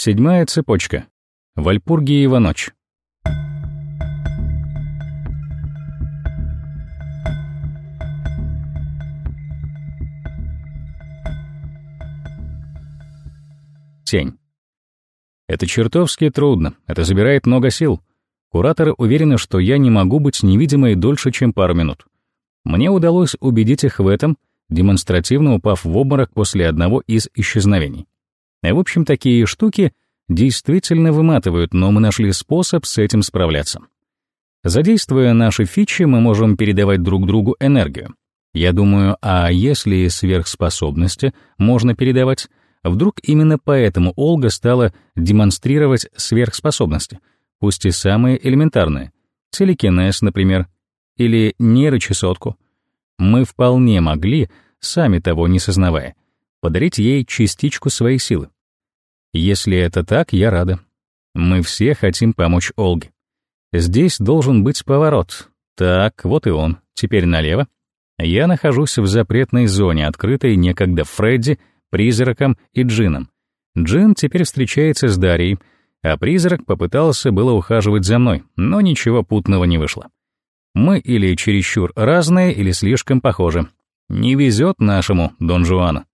Седьмая цепочка. Вальпургиева ночь. Тень. Это чертовски трудно, это забирает много сил. Кураторы уверены, что я не могу быть невидимой дольше, чем пару минут. Мне удалось убедить их в этом, демонстративно упав в обморок после одного из исчезновений. В общем, такие штуки действительно выматывают, но мы нашли способ с этим справляться. Задействуя наши фичи, мы можем передавать друг другу энергию. Я думаю, а если сверхспособности можно передавать, вдруг именно поэтому Олга стала демонстрировать сверхспособности, пусть и самые элементарные, телекинез, например, или нейрочесотку. Мы вполне могли, сами того не сознавая, подарить ей частичку своей силы. Если это так, я рада. Мы все хотим помочь Олге. Здесь должен быть поворот. Так, вот и он. Теперь налево. Я нахожусь в запретной зоне, открытой некогда Фредди, призраком и Джином. Джин теперь встречается с Дарьей, а призрак попытался было ухаживать за мной, но ничего путного не вышло. Мы или чересчур разные, или слишком похожи. Не везет нашему Дон Жуану.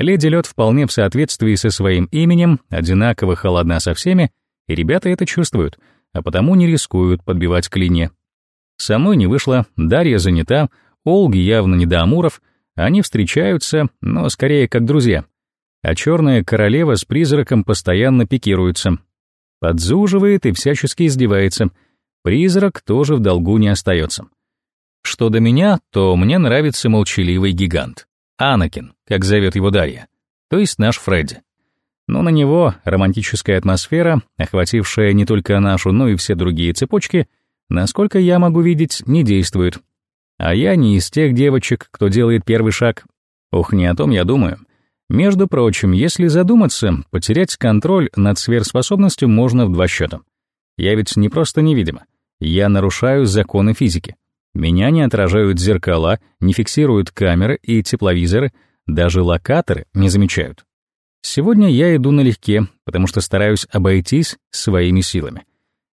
Леди Лед вполне в соответствии со своим именем, одинаково холодна со всеми, и ребята это чувствуют, а потому не рискуют подбивать. Со мной не вышло, Дарья занята, Олги явно не до Амуров, они встречаются, но скорее как друзья. А черная королева с призраком постоянно пикируется. Подзуживает и всячески издевается. Призрак тоже в долгу не остается. Что до меня, то мне нравится молчаливый гигант. Анакин, как зовет его Дарья, то есть наш Фредди. Но на него романтическая атмосфера, охватившая не только нашу, но и все другие цепочки, насколько я могу видеть, не действует. А я не из тех девочек, кто делает первый шаг. Ух, не о том я думаю. Между прочим, если задуматься, потерять контроль над сверхспособностью можно в два счета. Я ведь не просто невидима. Я нарушаю законы физики. Меня не отражают зеркала, не фиксируют камеры и тепловизоры, даже локаторы не замечают. Сегодня я иду налегке, потому что стараюсь обойтись своими силами.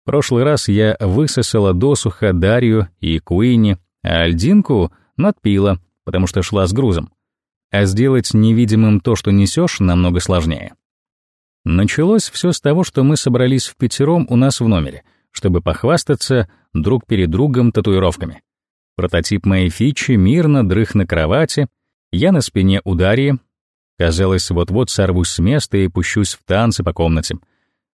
В прошлый раз я высосала досуха Дарью и Куинни, а Альдинку надпила, потому что шла с грузом. А сделать невидимым то, что несешь, намного сложнее. Началось все с того, что мы собрались в пятером у нас в номере, чтобы похвастаться друг перед другом татуировками. Прототип моей фичи мирно дрых на кровати, я на спине у Дарьи. Казалось, вот-вот сорвусь с места и пущусь в танцы по комнате.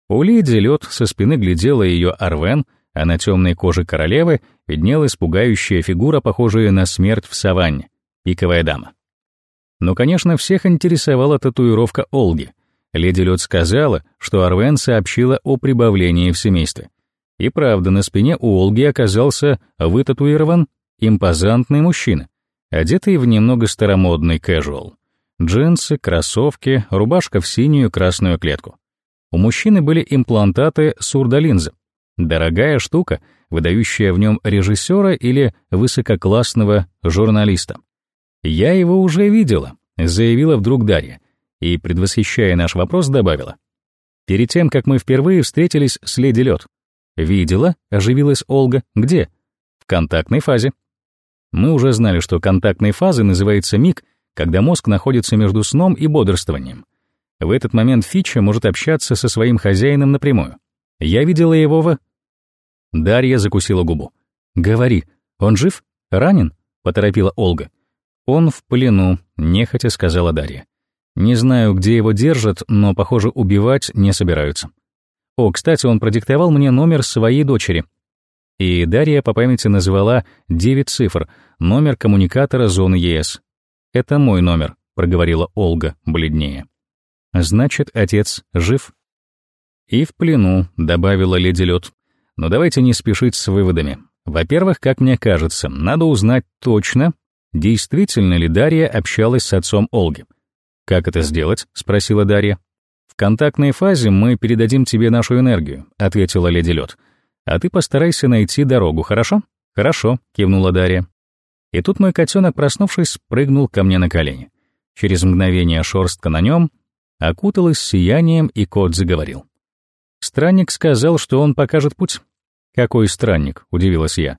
У Лиди лед со спины глядела ее Арвен, а на темной коже королевы виднелась пугающая фигура, похожая на смерть в саванне, пиковая дама. Но, конечно, всех интересовала татуировка Олги. Леди Лед сказала, что Арвен сообщила о прибавлении в семействе. И правда, на спине у Олги оказался вытатуирован импозантный мужчина, одетый в немного старомодный casual. Джинсы, кроссовки, рубашка в синюю красную клетку. У мужчины были имплантаты сурдолинзы. Дорогая штука, выдающая в нем режиссера или высококлассного журналиста. «Я его уже видела», — заявила вдруг Дарья, и, предвосхищая наш вопрос, добавила. «Перед тем, как мы впервые встретились с Леди Лед». «Видела?» — оживилась Олга. «Где?» «В контактной фазе». Мы уже знали, что контактной фазой называется миг, когда мозг находится между сном и бодрствованием. В этот момент Фича может общаться со своим хозяином напрямую. Я видела его в... Дарья закусила губу. «Говори, он жив? Ранен?» — поторопила Ольга. «Он в плену», — нехотя сказала Дарья. «Не знаю, где его держат, но, похоже, убивать не собираются». О, кстати, он продиктовал мне номер своей дочери. И Дарья по памяти назвала 9 цифр, номер коммуникатора зоны ЕС. «Это мой номер», — проговорила Ольга бледнее. «Значит, отец жив?» «И в плену», — добавила леди Лед. «Но давайте не спешить с выводами. Во-первых, как мне кажется, надо узнать точно, действительно ли Дарья общалась с отцом Олги. «Как это сделать?» — спросила Дарья. «В контактной фазе мы передадим тебе нашу энергию», — ответила леди Лед. А ты постарайся найти дорогу, хорошо? Хорошо, кивнула Дарья. И тут мой котенок, проснувшись, прыгнул ко мне на колени. Через мгновение шорстка на нем, окуталась сиянием, и кот заговорил. Странник сказал, что он покажет путь. «Какой странник?» — удивилась я.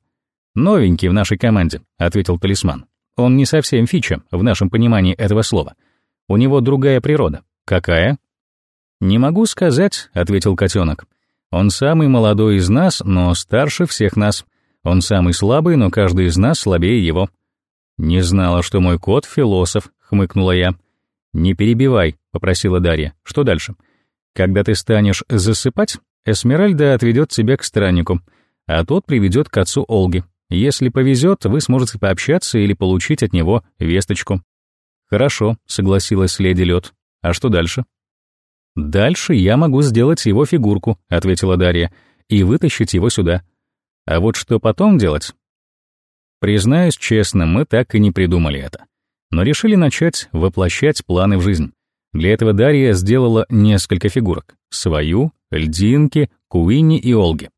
«Новенький в нашей команде», — ответил талисман. «Он не совсем фича, в нашем понимании этого слова. У него другая природа. Какая?» «Не могу сказать», — ответил котенок. «Он самый молодой из нас, но старше всех нас. Он самый слабый, но каждый из нас слабее его». «Не знала, что мой кот — философ», — хмыкнула я. «Не перебивай», — попросила Дарья. «Что дальше?» «Когда ты станешь засыпать, Эсмеральда отведет тебя к страннику, а тот приведет к отцу Олги. Если повезет, вы сможете пообщаться или получить от него весточку». «Хорошо», — согласилась леди Лед. «А что дальше?» «Дальше я могу сделать его фигурку», — ответила Дарья, «и вытащить его сюда. А вот что потом делать?» Признаюсь честно, мы так и не придумали это. Но решили начать воплощать планы в жизнь. Для этого Дарья сделала несколько фигурок. Свою, Льдинки, Куинни и Олги.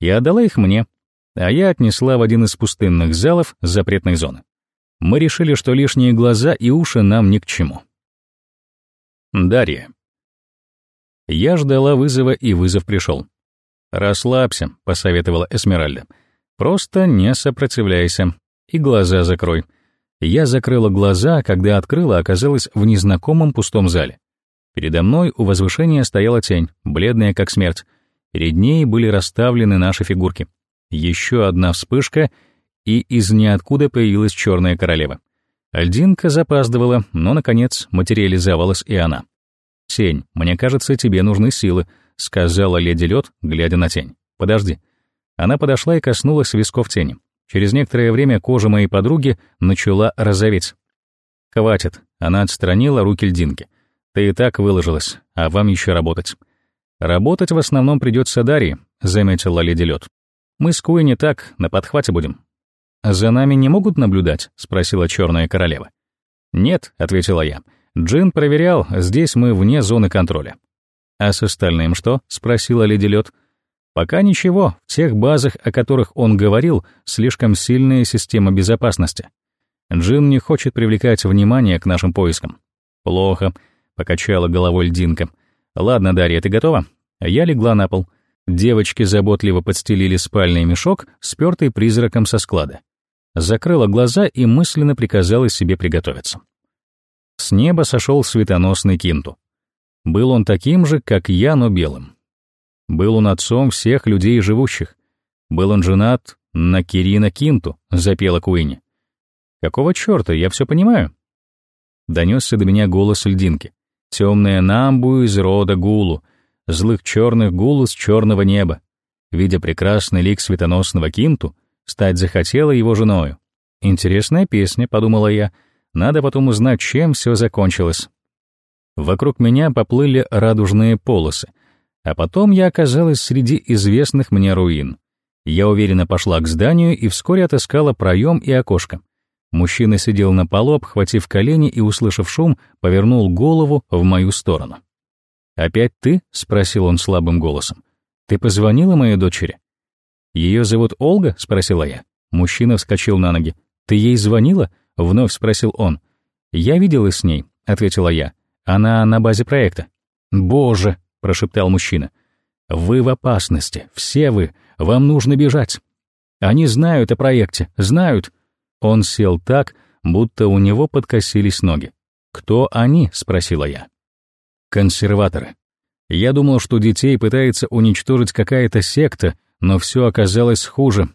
И отдала их мне, а я отнесла в один из пустынных залов запретной зоны. Мы решили, что лишние глаза и уши нам ни к чему. Дарья. Я ждала вызова, и вызов пришел. «Расслабься», — посоветовала Эсмеральда. «Просто не сопротивляйся и глаза закрой». Я закрыла глаза, когда открыла, оказалась в незнакомом пустом зале. Передо мной у возвышения стояла тень, бледная как смерть. Перед ней были расставлены наши фигурки. Еще одна вспышка, и из ниоткуда появилась черная королева. Альдинка запаздывала, но, наконец, материализовалась и она. «Тень, мне кажется, тебе нужны силы», — сказала леди Лед, глядя на тень. «Подожди». Она подошла и коснулась висков тени. Через некоторое время кожа моей подруги начала розоветь. «Хватит», — она отстранила руки льдинки. «Ты и так выложилась, а вам еще работать». «Работать в основном придется Дарье», — заметила леди Лед. «Мы с Куи не так, на подхвате будем». «За нами не могут наблюдать?» — спросила черная королева. «Нет», — ответила я. Джин проверял, здесь мы вне зоны контроля. А с остальным что? спросила леди Лед. Пока ничего, в тех базах, о которых он говорил, слишком сильная система безопасности. Джин не хочет привлекать внимание к нашим поискам. Плохо, покачала головой льдинка. Ладно, Дарья, ты готова? Я легла на пол. Девочки заботливо подстелили спальный мешок, спёртый призраком со склада. Закрыла глаза и мысленно приказала себе приготовиться. С неба сошел светоносный Кинту. Был он таким же, как я, но белым. Был он отцом всех людей живущих. Был он женат на Кирина Кинту, запела Куинни. Какого черта, я все понимаю. Донесся до меня голос льдинки. Темная намбу из рода гулу, злых черных гулу с черного неба. Видя прекрасный лик светоносного Кинту, стать захотела его женою. Интересная песня, подумала я, — надо потом узнать, чем все закончилось. Вокруг меня поплыли радужные полосы, а потом я оказалась среди известных мне руин. Я уверенно пошла к зданию и вскоре отыскала проем и окошко. Мужчина сидел на полу, обхватив колени и, услышав шум, повернул голову в мою сторону. «Опять ты?» — спросил он слабым голосом. «Ты позвонила моей дочери?» «Ее зовут Ольга?» — спросила я. Мужчина вскочил на ноги. «Ты ей звонила?» — вновь спросил он. «Я виделась с ней», — ответила я. «Она на базе проекта». «Боже!» — прошептал мужчина. «Вы в опасности, все вы, вам нужно бежать. Они знают о проекте, знают». Он сел так, будто у него подкосились ноги. «Кто они?» — спросила я. «Консерваторы. Я думал, что детей пытается уничтожить какая-то секта, но все оказалось хуже».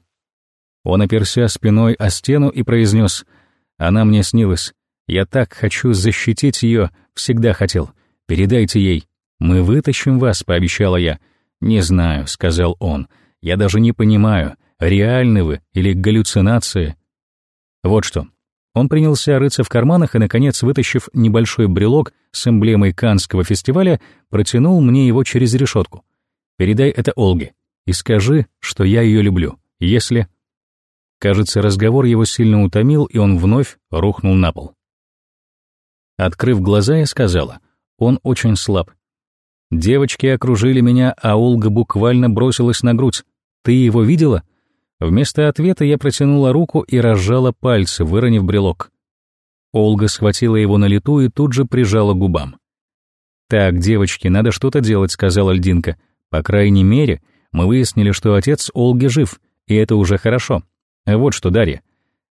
Он оперся спиной о стену и произнес — она мне снилась. Я так хочу защитить ее, всегда хотел. Передайте ей. Мы вытащим вас, пообещала я. Не знаю, сказал он. Я даже не понимаю, реальны вы или галлюцинации. Вот что. Он принялся рыться в карманах и, наконец, вытащив небольшой брелок с эмблемой Канского фестиваля, протянул мне его через решетку. «Передай это Олге и скажи, что я ее люблю, если...» Кажется, разговор его сильно утомил, и он вновь рухнул на пол. Открыв глаза, я сказала, он очень слаб. Девочки окружили меня, а Олга буквально бросилась на грудь. «Ты его видела?» Вместо ответа я протянула руку и разжала пальцы, выронив брелок. Олга схватила его на лету и тут же прижала губам. «Так, девочки, надо что-то делать», — сказала льдинка. «По крайней мере, мы выяснили, что отец Олги жив, и это уже хорошо. Вот что, Дарья».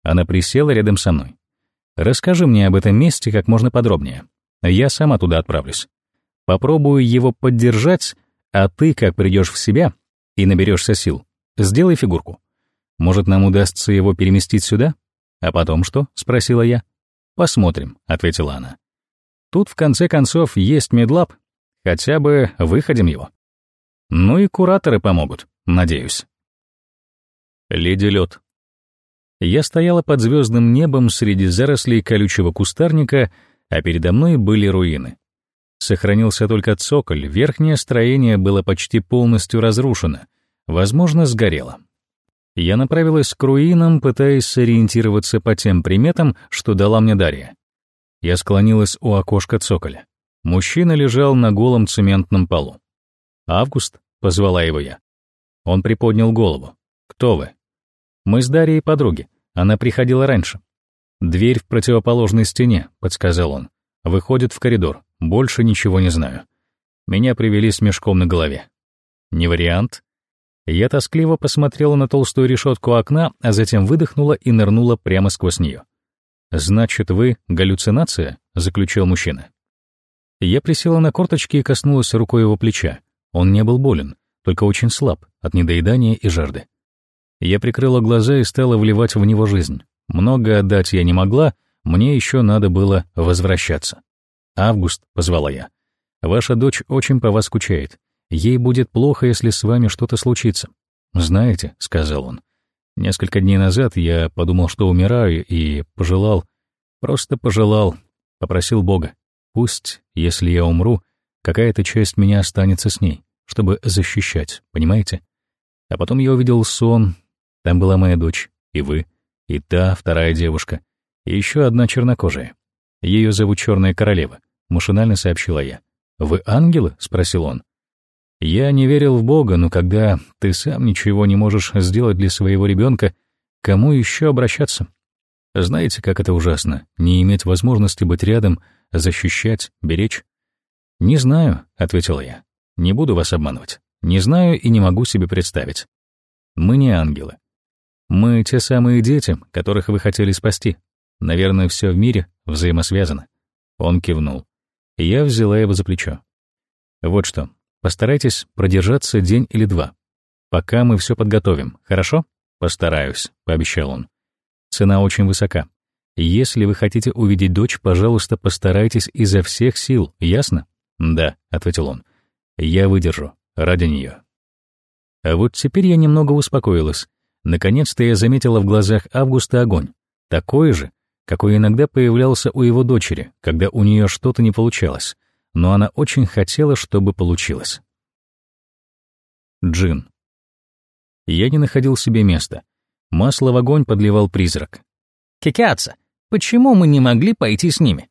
Она присела рядом со мной. «Расскажи мне об этом месте как можно подробнее. Я сама туда отправлюсь. Попробую его поддержать, а ты, как придешь в себя и наберешься сил, сделай фигурку. Может, нам удастся его переместить сюда? А потом что?» — спросила я. «Посмотрим», — ответила она. «Тут, в конце концов, есть медлаб. Хотя бы выходим его. Ну и кураторы помогут, надеюсь». Леди Лед. Я стояла под звездным небом среди зарослей колючего кустарника, а передо мной были руины. Сохранился только цоколь, верхнее строение было почти полностью разрушено, возможно, сгорело. Я направилась к руинам, пытаясь сориентироваться по тем приметам, что дала мне Дарья. Я склонилась у окошка цоколя. Мужчина лежал на голом цементном полу. «Август?» — позвала его я. Он приподнял голову. «Кто вы?» «Мы с Дарьей подруги. Она приходила раньше». «Дверь в противоположной стене», — подсказал он. «Выходит в коридор. Больше ничего не знаю». Меня привели с мешком на голове. «Не вариант?» Я тоскливо посмотрела на толстую решетку окна, а затем выдохнула и нырнула прямо сквозь нее. «Значит, вы — галлюцинация?» — заключил мужчина. Я присела на корточки и коснулась рукой его плеча. Он не был болен, только очень слаб от недоедания и жажды. Я прикрыла глаза и стала вливать в него жизнь. Много отдать я не могла, мне еще надо было возвращаться. «Август», — позвала я, — «ваша дочь очень по вас скучает. Ей будет плохо, если с вами что-то случится. Знаете, — сказал он, — несколько дней назад я подумал, что умираю, и пожелал, просто пожелал, попросил Бога, пусть, если я умру, какая-то часть меня останется с ней, чтобы защищать, понимаете? А потом я увидел сон, там была моя дочь, и вы, и та вторая девушка, и еще одна чернокожая. Ее зовут Черная Королева, машинально сообщила я. «Вы ангелы?» — спросил он. Я не верил в Бога, но когда ты сам ничего не можешь сделать для своего ребенка, кому еще обращаться? Знаете, как это ужасно, не иметь возможности быть рядом, защищать, беречь? «Не знаю», — ответил я. «Не буду вас обманывать. Не знаю и не могу себе представить. Мы не ангелы. Мы те самые дети, которых вы хотели спасти. Наверное, все в мире взаимосвязано». Он кивнул. Я взяла его за плечо. «Вот что, Постарайтесь продержаться день или два, пока мы все подготовим, хорошо? Постараюсь, пообещал он. Цена очень высока. Если вы хотите увидеть дочь, пожалуйста, постарайтесь изо всех сил, ясно? Да, ответил он. Я выдержу, ради нее. А вот теперь я немного успокоилась. Наконец-то я заметила в глазах Августа огонь. Такой же, какой иногда появлялся у его дочери, когда у нее что-то не получалось но она очень хотела, чтобы получилось. Джин. Я не находил себе места. Масло в огонь подливал призрак. «Кикяца, почему мы не могли пойти с ними?»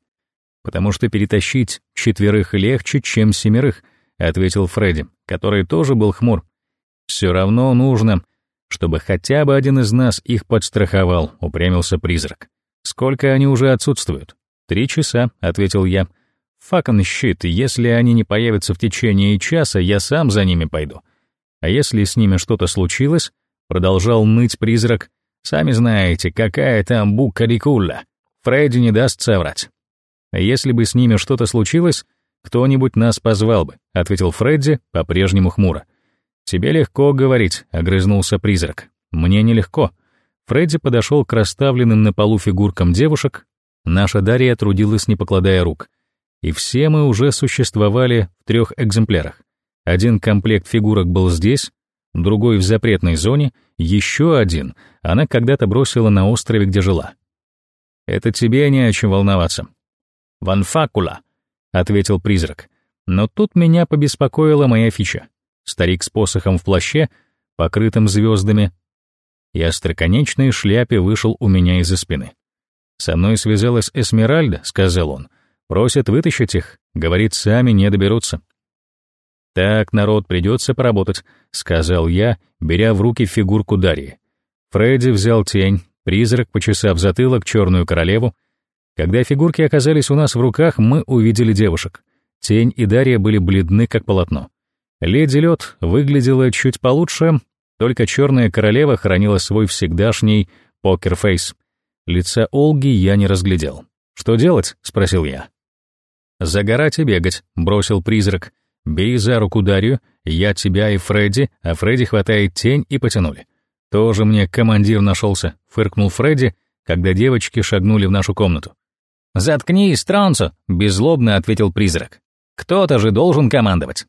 «Потому что перетащить четверых легче, чем семерых», — ответил Фредди, который тоже был хмур. «Все равно нужно, чтобы хотя бы один из нас их подстраховал», — упрямился призрак. «Сколько они уже отсутствуют?» «Три часа», — ответил я. Факан щит, если они не появятся в течение часа, я сам за ними пойду. А если с ними что-то случилось, продолжал ныть призрак, сами знаете, какая там букарикула. Фредди не даст соврать. А если бы с ними что-то случилось, кто-нибудь нас позвал бы, ответил Фредди по-прежнему хмуро. Тебе легко говорить, огрызнулся призрак. Мне нелегко. Фредди подошел к расставленным на полу фигуркам девушек. Наша Дарья трудилась, не покладая рук и все мы уже существовали в трех экземплярах. Один комплект фигурок был здесь, другой в запретной зоне, еще один она когда-то бросила на острове, где жила. «Это тебе не о чем волноваться». «Ванфакула», — ответил призрак. Но тут меня побеспокоила моя фича. Старик с посохом в плаще, покрытым звездами, и остроконечной шляпе вышел у меня из-за спины. «Со мной связалась Эсмеральда», — сказал он, Просят вытащить их, говорит, сами не доберутся. «Так, народ, придется поработать», — сказал я, беря в руки фигурку Дарьи. Фредди взял тень, призрак, почесав затылок, черную королеву. Когда фигурки оказались у нас в руках, мы увидели девушек. Тень и Дарья были бледны, как полотно. Леди Лед выглядела чуть получше, только черная королева хранила свой всегдашний покерфейс. Лица Олги я не разглядел. «Что делать?» — спросил я. «Загорать и бегать», — бросил призрак. «Бей за руку Дарью, я тебя и Фредди, а Фредди хватает тень и потянули». «Тоже мне командир нашелся», — фыркнул Фредди, когда девочки шагнули в нашу комнату. «Заткнись, Тронцо», — беззлобно ответил призрак. «Кто-то же должен командовать».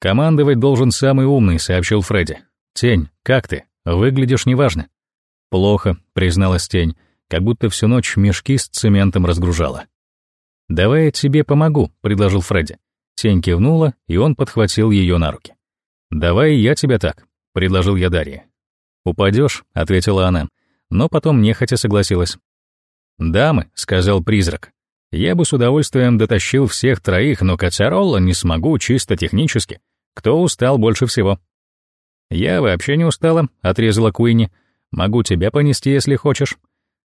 «Командовать должен самый умный», — сообщил Фредди. «Тень, как ты? Выглядишь неважно». «Плохо», — призналась тень, как будто всю ночь мешки с цементом разгружала. «Давай я тебе помогу», — предложил Фредди. Тень кивнула, и он подхватил ее на руки. «Давай я тебя так», — предложил я Дарье. «Упадешь», — ответила она, но потом нехотя согласилась. «Дамы», — сказал призрак, — «я бы с удовольствием дотащил всех троих, но Кацаролла не смогу чисто технически. Кто устал больше всего?» «Я вообще не устала», — отрезала Куинни. «Могу тебя понести, если хочешь».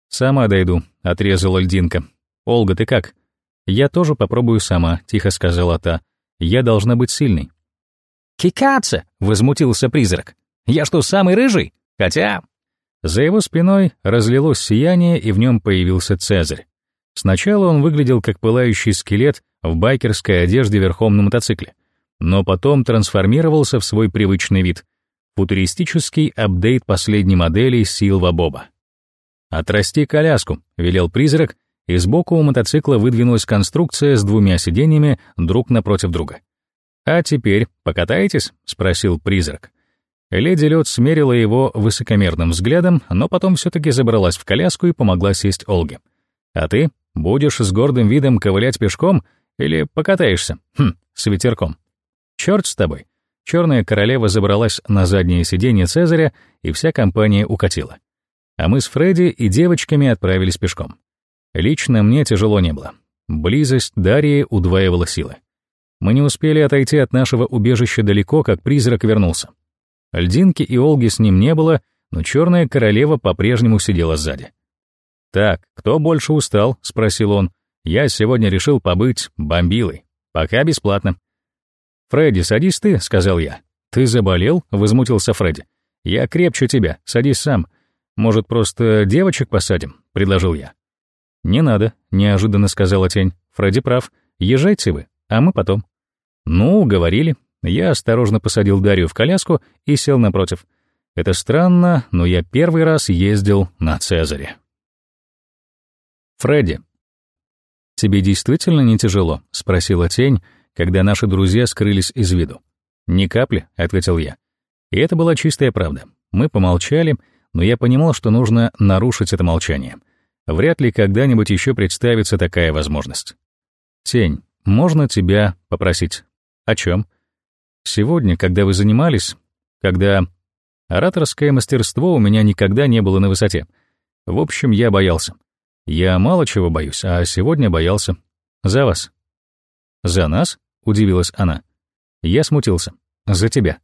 «Сама дойду», — отрезала льдинка. «Олга, ты как?» «Я тоже попробую сама», — тихо сказала та. «Я должна быть сильной». «Кикаться!» — возмутился призрак. «Я что, самый рыжий? Хотя...» За его спиной разлилось сияние, и в нем появился Цезарь. Сначала он выглядел как пылающий скелет в байкерской одежде верхом на мотоцикле, но потом трансформировался в свой привычный вид — футуристический апдейт последней модели Силва Боба. «Отрасти коляску», — велел призрак, и сбоку у мотоцикла выдвинулась конструкция с двумя сиденьями друг напротив друга. «А теперь покатаетесь?» — спросил призрак. Леди Лед смерила его высокомерным взглядом, но потом все-таки забралась в коляску и помогла сесть Олге. «А ты будешь с гордым видом ковылять пешком или покатаешься? Хм, с ветерком». «Черт с тобой». Черная королева забралась на заднее сиденье Цезаря, и вся компания укатила. А мы с Фредди и девочками отправились пешком. Лично мне тяжело не было. Близость Дарьи удваивала силы. Мы не успели отойти от нашего убежища далеко, как призрак вернулся. Льдинки и Олги с ним не было, но черная королева по-прежнему сидела сзади. «Так, кто больше устал?» — спросил он. «Я сегодня решил побыть бомбилой. Пока бесплатно». «Фредди, садись ты», — сказал я. «Ты заболел?» — возмутился Фредди. «Я крепче тебя, садись сам. Может, просто девочек посадим?» — предложил я. «Не надо», — неожиданно сказала тень. «Фредди прав. Езжайте вы, а мы потом». «Ну, говорили». Я осторожно посадил Дарью в коляску и сел напротив. Это странно, но я первый раз ездил на Цезаре. Фредди. «Тебе действительно не тяжело?» — спросила тень, когда наши друзья скрылись из виду. «Ни капли», — ответил я. И это была чистая правда. Мы помолчали, но я понимал, что нужно нарушить это молчание. Вряд ли когда-нибудь еще представится такая возможность. «Тень, можно тебя попросить?» «О чем?» «Сегодня, когда вы занимались, когда...» Ораторское мастерство у меня никогда не было на высоте. В общем, я боялся. Я мало чего боюсь, а сегодня боялся. За вас. За нас? Удивилась она. Я смутился. За тебя.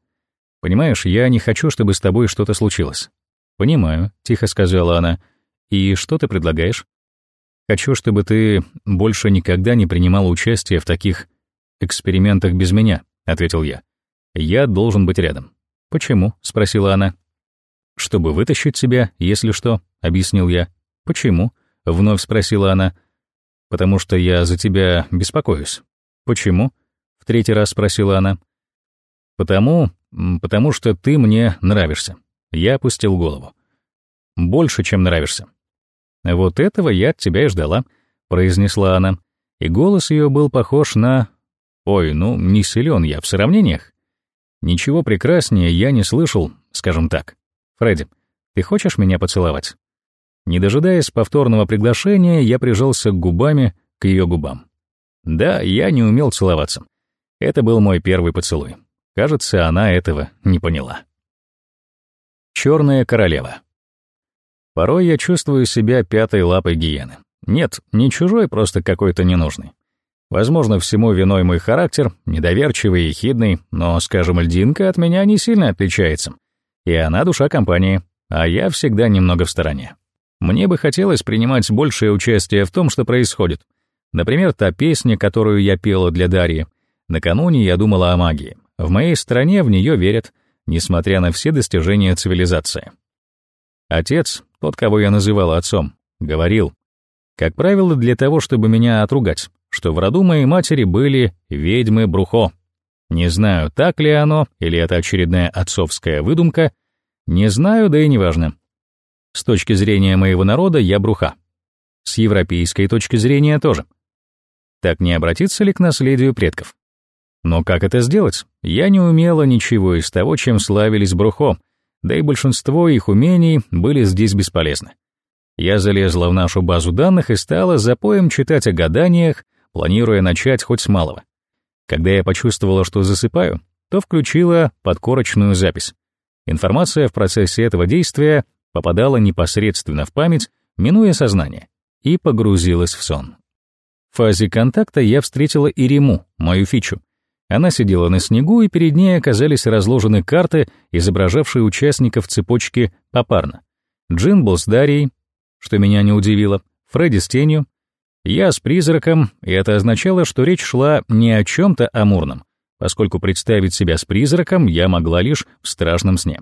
Понимаешь, я не хочу, чтобы с тобой что-то случилось. Понимаю, тихо сказала она. И что ты предлагаешь? Хочу, чтобы ты больше никогда не принимала участие в таких экспериментах без меня, ответил я. Я должен быть рядом. Почему? спросила она. Чтобы вытащить себя, если что, объяснил я. Почему? — вновь спросила она. «Потому что я за тебя беспокоюсь». «Почему?» — в третий раз спросила она. «Потому... потому что ты мне нравишься». Я опустил голову. «Больше, чем нравишься». «Вот этого я от тебя и ждала», — произнесла она. И голос ее был похож на... Ой, ну, не силен я в сравнениях. Ничего прекраснее я не слышал, скажем так. Фредди, ты хочешь меня поцеловать? Не дожидаясь повторного приглашения, я прижался губами к ее губам. Да, я не умел целоваться. Это был мой первый поцелуй. Кажется, она этого не поняла. Черная королева. Порой я чувствую себя пятой лапой гиены. Нет, не чужой, просто какой-то ненужный. Возможно, всему виной мой характер, недоверчивый и хидный, но, скажем, льдинка от меня не сильно отличается. И она душа компании, а я всегда немного в стороне. Мне бы хотелось принимать большее участие в том, что происходит, Например, та песня, которую я пела для Дарьи. Накануне я думала о магии. В моей стране в нее верят, несмотря на все достижения цивилизации. Отец, тот, кого я называла отцом, говорил, как правило, для того, чтобы меня отругать, что в роду моей матери были ведьмы Брухо. Не знаю, так ли оно, или это очередная отцовская выдумка, не знаю, да и неважно. С точки зрения моего народа я Бруха. С европейской точки зрения тоже. Так не обратиться ли к наследию предков? Но как это сделать? Я не умела ничего из того, чем славились Брухо, да и большинство их умений были здесь бесполезны. Я залезла в нашу базу данных и стала запоем читать о гаданиях, планируя начать хоть с малого. Когда я почувствовала, что засыпаю, то включила подкорочную запись. Информация в процессе этого действия попадала непосредственно в память, минуя сознание, и погрузилась в сон. В фазе контакта я встретила Ириму, мою фичу. Она сидела на снегу, и перед ней оказались разложены карты, изображавшие участников цепочки попарно. Джин был с Дарьей, что меня не удивило, Фредди с тенью, я с призраком, и это означало, что речь шла не о чем-то амурном, поскольку представить себя с призраком я могла лишь в страшном сне.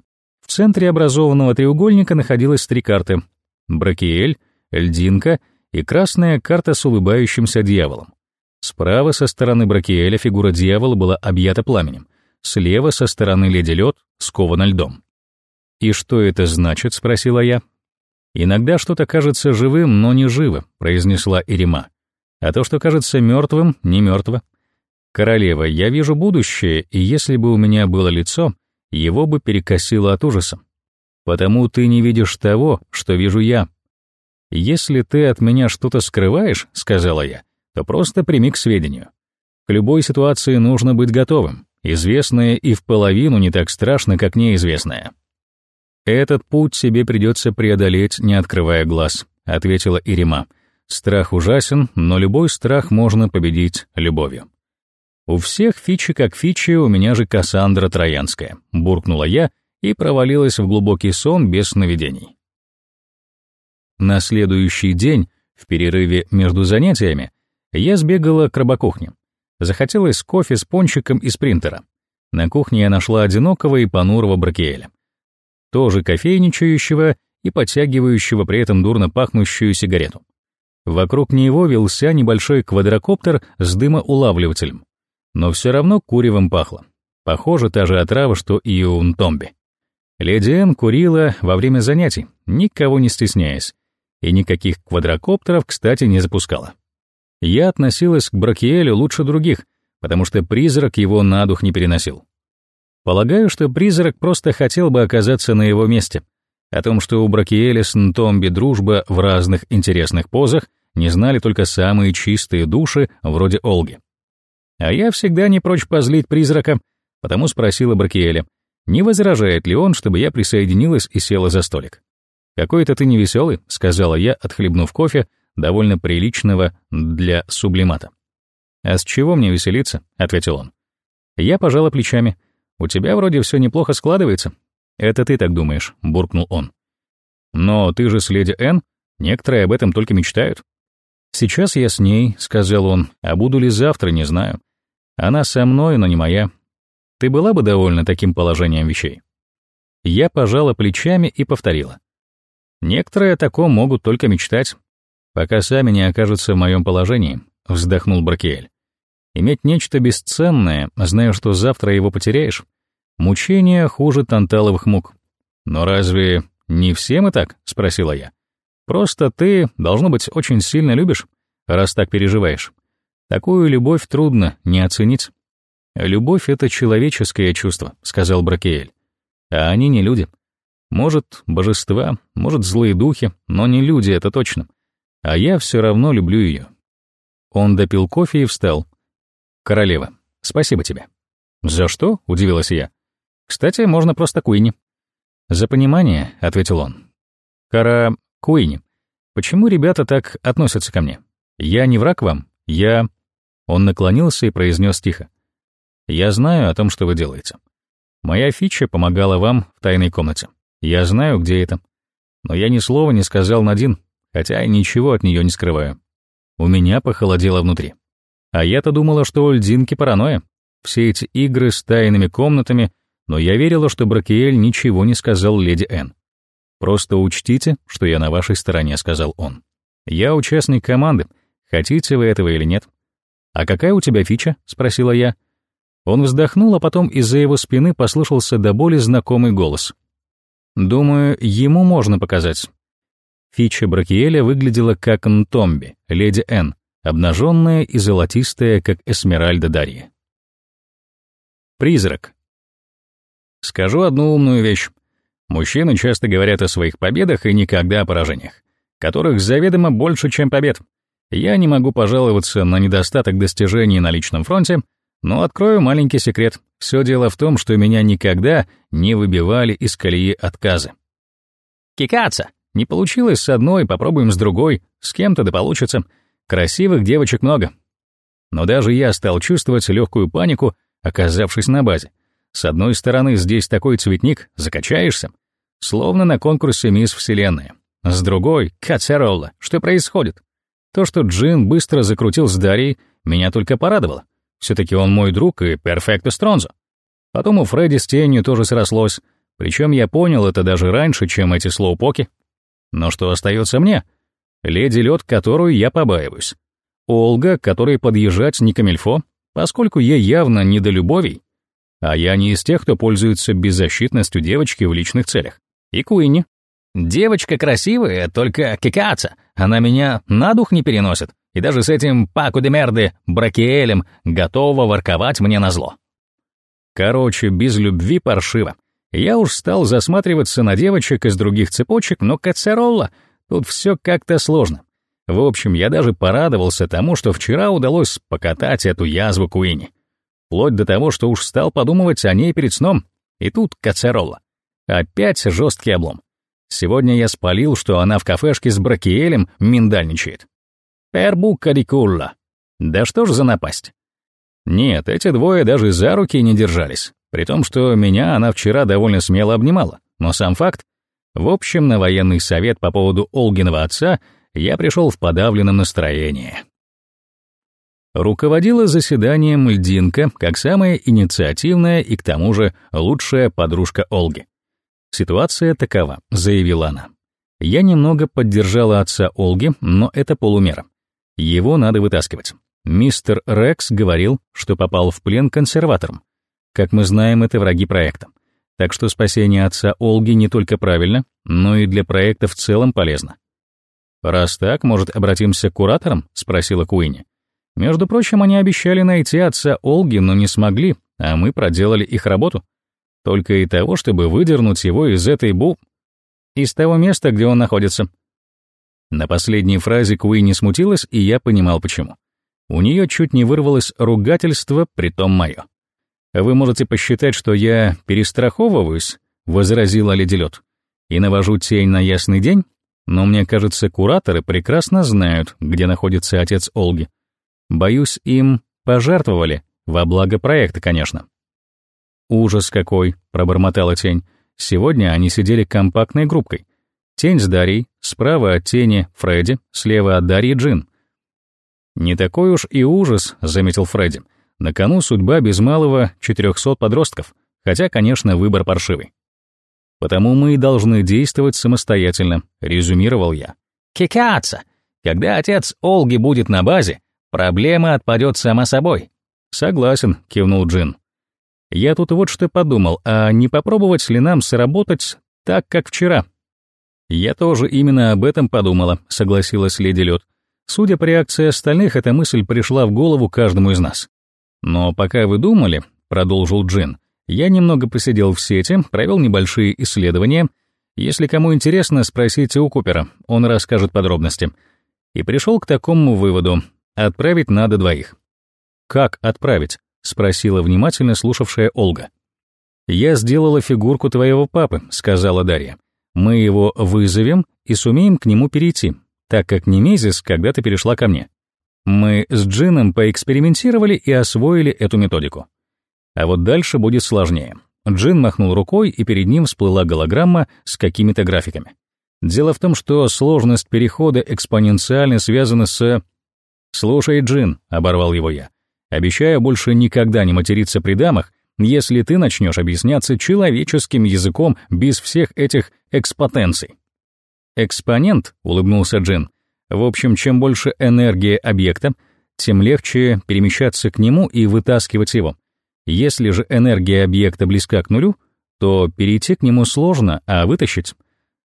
В центре образованного треугольника находилось три карты — Бракиэль, Льдинка и красная карта с улыбающимся дьяволом. Справа со стороны Бракиэля фигура дьявола была объята пламенем, слева со стороны Леди Лед скована льдом. «И что это значит?» — спросила я. «Иногда что-то кажется живым, но не живо», — произнесла Ирима. «А то, что кажется мертвым, не мертво. Королева, я вижу будущее, и если бы у меня было лицо, его бы перекосило от ужаса. Потому ты не видишь того, что вижу я. Если ты от меня что-то скрываешь, — сказала я, — то просто прими к сведению. К любой ситуации нужно быть готовым. Известное и в половину не так страшно, как неизвестное. «Этот путь себе придется преодолеть, не открывая глаз», — ответила Ирима. «Страх ужасен, но любой страх можно победить любовью». «У всех фичи как фичи, у меня же Кассандра Троянская», — буркнула я и провалилась в глубокий сон без сновидений. На следующий день, в перерыве между занятиями, я сбегала к рабокухне. Захотелось кофе с пончиком из принтера. На кухне я нашла одинокого и понурого Бракиэля тоже кофейничающего и подтягивающего при этом дурно пахнущую сигарету. Вокруг него вился небольшой квадрокоптер с дымоулавливателем, но все равно куревом пахло. Похоже, та же отрава, что и у Нтомби. Леди Энн курила во время занятий, никого не стесняясь, и никаких квадрокоптеров, кстати, не запускала. Я относилась к Бракиэлю лучше других, потому что призрак его на дух не переносил. Полагаю, что призрак просто хотел бы оказаться на его месте. О том, что у Бракиэля с Нтомби дружба в разных интересных позах, не знали только самые чистые души, вроде Олги. А я всегда не прочь позлить призрака, потому спросила Бракиэля, не возражает ли он, чтобы я присоединилась и села за столик. «Какой-то ты невеселый», — сказала я, отхлебнув кофе, довольно приличного для сублимата. «А с чего мне веселиться?» — ответил он. Я пожала плечами — «У тебя вроде все неплохо складывается». «Это ты так думаешь», — буркнул он. «Но ты же с леди Энн, некоторые об этом только мечтают». «Сейчас я с ней», — сказал он, — «а буду ли завтра, не знаю. Она со мной, но не моя. Ты была бы довольна таким положением вещей?» Я пожала плечами и повторила. «Некоторые о таком могут только мечтать, пока сами не окажутся в моем положении», — вздохнул Бракель. Иметь нечто бесценное, зная, что завтра его потеряешь, мучение хуже танталовых мук. Но разве не все мы так? спросила я. Просто ты, должно быть, очень сильно любишь, раз так переживаешь. Такую любовь трудно не оценить. Любовь — это человеческое чувство, сказал Бракеэль. А они не люди. Может, божества, может, злые духи, но не люди, это точно. А я все равно люблю ее. Он допил кофе и встал. «Королева, спасибо тебе». «За что?» — удивилась я. «Кстати, можно просто Куинни». «За понимание», — ответил он. «Кара... Куинни, почему ребята так относятся ко мне? Я не враг вам, я...» Он наклонился и произнес тихо. «Я знаю о том, что вы делаете. Моя фича помогала вам в тайной комнате. Я знаю, где это. Но я ни слова не сказал Надин, хотя ничего от нее не скрываю. У меня похолодело внутри. А я-то думала, что у льдинки паранойя. Все эти игры с тайными комнатами, но я верила, что Бракиэль ничего не сказал леди Энн. «Просто учтите, что я на вашей стороне», — сказал он. «Я участник команды, хотите вы этого или нет». «А какая у тебя фича?» — спросила я. Он вздохнул, а потом из-за его спины послышался до боли знакомый голос. «Думаю, ему можно показать». Фича Бракиэля выглядела как Нтомби, леди Энн, обнаженная и золотистая, как Эсмеральда Дарья. Призрак. Скажу одну умную вещь. Мужчины часто говорят о своих победах и никогда о поражениях, которых заведомо больше, чем побед. Я не могу пожаловаться на недостаток достижений на личном фронте, но открою маленький секрет. Все дело в том, что меня никогда не выбивали из колеи отказы. Кикаться. Не получилось с одной, попробуем с другой. С кем-то да получится. Красивых девочек много. Но даже я стал чувствовать легкую панику, оказавшись на базе. С одной стороны, здесь такой цветник, закачаешься, словно на конкурсе «Мисс Вселенная». С другой — Кацеролла. Что происходит? То, что Джин быстро закрутил с Дарьей, меня только порадовало. Все-таки он мой друг и перфекто стронзо. Потом у Фредди с тенью тоже срослось, причем я понял это даже раньше, чем эти слоупоки. Но что остается мне? Леди Лед, которую я побаиваюсь. Олга, которой подъезжать не камильфо, поскольку ей явно не до любовей. А я не из тех, кто пользуется беззащитностью девочки в личных целях. И Куинни. Девочка красивая, только кикаться. Она меня на дух не переносит и даже с этим Паку де Мерде Бракиэлем готова ворковать мне назло. Короче, без любви паршиво. Я уж стал засматриваться на девочек из других цепочек, но Кацеролла, тут все как-то сложно. В общем, я даже порадовался тому, что вчера удалось покатать эту язву Куини. Вплоть до того, что уж стал подумывать о ней перед сном. И тут Кацеролла. Опять жесткий облом. Сегодня я спалил, что она в кафешке с Бракиэлем миндальничает. Пербу Карикулла. Да что ж за напасть? Нет, эти двое даже за руки не держались, при том, что меня она вчера довольно смело обнимала. Но сам факт... В общем, на военный совет по поводу Олгиного отца я пришел в подавленном настроении. Руководила заседанием Льдинка как самая инициативная и к тому же лучшая подружка Олги. «Ситуация такова», — заявила она. «Я немного поддержала отца Олги, но это полумера. Его надо вытаскивать. Мистер Рекс говорил, что попал в плен консерватором. Как мы знаем, это враги проекта. Так что спасение отца Олги не только правильно, но и для проекта в целом полезно. «Раз так, может, обратимся к кураторам?» — спросила Куинни. «Между прочим, они обещали найти отца Олги, но не смогли, а мы проделали их работу. Только и того, чтобы выдернуть его из этой бу... из того места, где он находится. На последней фразе Куи смутилась, и я понимал почему. У нее чуть не вырвалось ругательство, притом мое. «Вы можете посчитать, что я перестраховываюсь», — возразила Леди Лед, «и навожу тень на ясный день, но мне кажется, кураторы прекрасно знают, где находится отец Олги. Боюсь, им пожертвовали, во благо проекта, конечно». «Ужас какой», — пробормотала тень. «Сегодня они сидели компактной группкой. Тень с Дарьей, справа от тени Фредди, слева от Дарьи Джин. «Не такой уж и ужас», — заметил Фредди. «На кону судьба без малого 400 подростков, хотя, конечно, выбор паршивый». «Потому мы и должны действовать самостоятельно», — резюмировал я. «Кикаться! Когда отец Олги будет на базе, проблема отпадет сама собой». «Согласен», — кивнул Джин. «Я тут вот что подумал, а не попробовать ли нам сработать так, как вчера?» «Я тоже именно об этом подумала», — согласилась леди Лед. Судя по реакции остальных, эта мысль пришла в голову каждому из нас. «Но пока вы думали», — продолжил Джин, «я немного посидел в сети, провел небольшие исследования. Если кому интересно, спросите у Купера, он расскажет подробности. И пришел к такому выводу — отправить надо двоих». «Как отправить?» — спросила внимательно слушавшая Ольга. «Я сделала фигурку твоего папы», — сказала Дарья. Мы его вызовем и сумеем к нему перейти, так как Немезис когда-то перешла ко мне. Мы с Джином поэкспериментировали и освоили эту методику. А вот дальше будет сложнее. Джин махнул рукой, и перед ним всплыла голограмма с какими-то графиками. Дело в том, что сложность перехода экспоненциально связана с... «Слушай, Джин», — оборвал его я, — «обещаю больше никогда не материться при дамах, если ты начнешь объясняться человеческим языком без всех этих экспотенций». «Экспонент», — улыбнулся Джин, — «в общем, чем больше энергии объекта, тем легче перемещаться к нему и вытаскивать его. Если же энергия объекта близка к нулю, то перейти к нему сложно, а вытащить...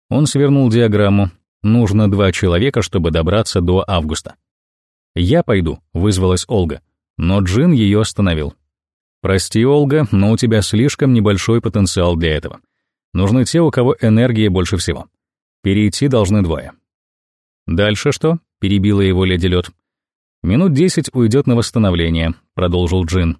Он свернул диаграмму. Нужно два человека, чтобы добраться до августа. «Я пойду», — вызвалась Ольга, но Джин ее остановил. «Прости, Ольга, но у тебя слишком небольшой потенциал для этого. Нужны те, у кого энергии больше всего. Перейти должны двое». «Дальше что?» — перебила его леди Лед. «Минут десять уйдет на восстановление», — продолжил Джин.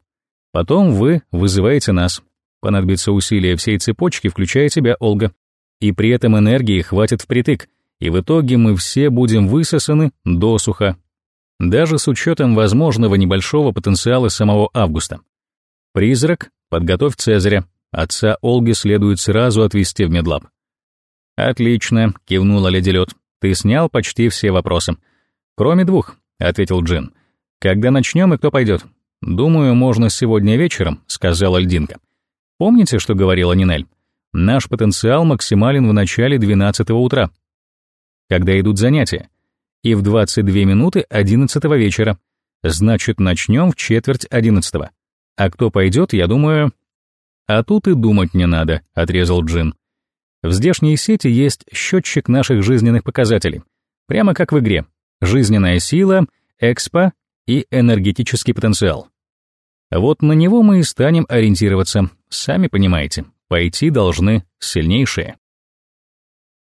«Потом вы вызываете нас. Понадобится усилие всей цепочки, включая тебя, Ольга. И при этом энергии хватит впритык, и в итоге мы все будем высосаны досуха. Даже с учетом возможного небольшого потенциала самого Августа. Призрак, подготовь Цезаря. Отца Олги следует сразу отвезти в медлаб. «Отлично», — кивнула леди Лед. «Ты снял почти все вопросы. Кроме двух», — ответил Джин. «Когда начнем и кто пойдет?» «Думаю, можно сегодня вечером», — сказала Льдинка. «Помните, что говорила Нинель? Наш потенциал максимален в начале 12 утра, когда идут занятия, и в 22 минуты 11 вечера. Значит, начнем в четверть 11 -го. А кто пойдет, я думаю... А тут и думать не надо, отрезал Джин. В здешней сети есть счетчик наших жизненных показателей. Прямо как в игре. Жизненная сила, экспо и энергетический потенциал. Вот на него мы и станем ориентироваться. Сами понимаете, пойти должны сильнейшие.